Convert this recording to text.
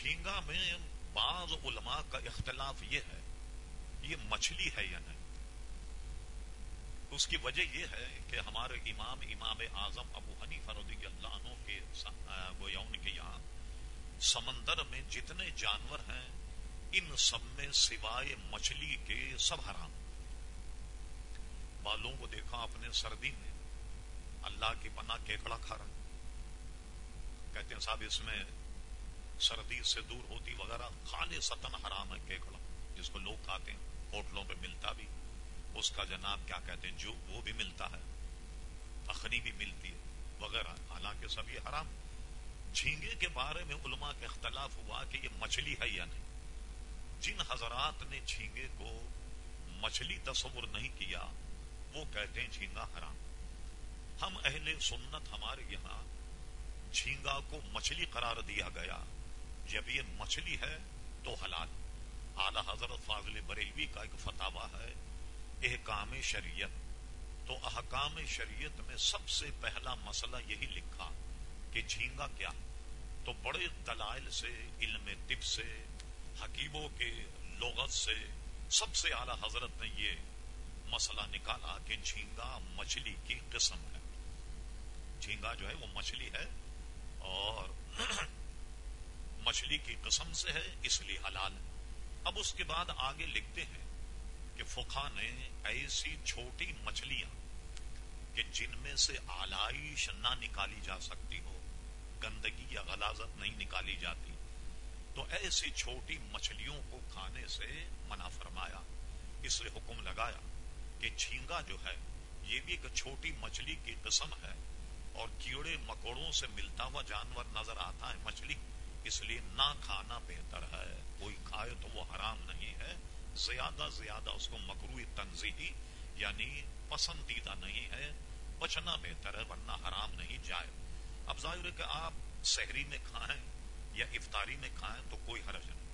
جھینگا میں بعض علماء کا اختلاف یہ ہے، یہ مچھلی ہے یا نہیں؟ اس کی وجہ یہ ہے کہ ہمارے امام امام اعظم ابو حنیفہ رضی اللہ عنہ کے ان کے یہاں سمندر میں جتنے جانور ہیں، ان سب میں سوائے مچھلی کے سب حرام۔ بالوں کو دیکھا اپنے سردی میں، اللہ کی پناہ کیکڑا کھا رہا۔ کہتے ہیں صاحب، اس میں سردی سے دور ہوتی وغیرہ خالی ستن حرام ہے کیکڑا جس کو لوگ کھاتے ہیں، ہوٹلوں پہ ملتا بھی۔ اس کا جناب کیا کہتے ہیں، جو وہ بھی ملتا ہے، اخنی بھی ملتی ہے، وغیرہ۔ حالانکہ سب یہ حرام۔ جھینگے کے بارے میں علماء کا اختلاف ہوا کہ یہ مچھلی ہے یا نہیں۔ جن حضرات نے جھینگے کو مچھلی تصور نہیں کیا، وہ کہتے ہیں جھینگا حرام۔ ہم اہل سنت ہمارے یہاں جھینگا کو مچھلی قرار دیا گیا۔ جب یہ مچھلی ہے تو حلال۔ اعلی حضرت فاضل بریلوی کا ایک فتوا ہے، احکام شریعت۔ تو احکام شریعت میں سب سے پہلا مسئلہ یہی لکھا کہ جھینگا کیا۔ تو بڑے دلائل سے، علم طب سے، حکیموں کے لغت سے سب سے اعلی حضرت نے یہ مسئلہ نکالا کہ جھینگا مچھلی کی قسم ہے۔ جھینگا جو ہے وہ مچھلی ہے اور مچھلی کی قسم سے ہے، اس لیے حلال ہے۔ اب اس کے بعد آگے لکھتے ہیں کہ فقہ نے ایسی چھوٹی مچھلیاں کہ جن میں سے آلائش نہ نکالی جا سکتی ہو، گندگی یا غلازت نہیں نکالی جاتی، تو ایسی چھوٹی مچھلیوں کو کھانے سے منع فرمایا۔ اس لیے حکم لگایا کہ جھینگا جو ہے، یہ بھی ایک چھوٹی مچھلی کی قسم ہے اور کیڑے مکوڑوں سے ملتا ہوا جانور نظر آتا ہے، مچھلی۔ اس لیے نہ کھانا بہتر ہے۔ کوئی کھائے تو وہ حرام نہیں ہے۔ زیادہ زیادہ اس کو مکرو تنظیحی یعنی پسندیدہ نہیں ہے۔ بچنا بہتر ہے ورنہ حرام نہیں جائے۔ اب ظاہر ہے کہ آپ شہری میں کھائیں یا افطاری میں کھائیں تو کوئی حرج نہیں۔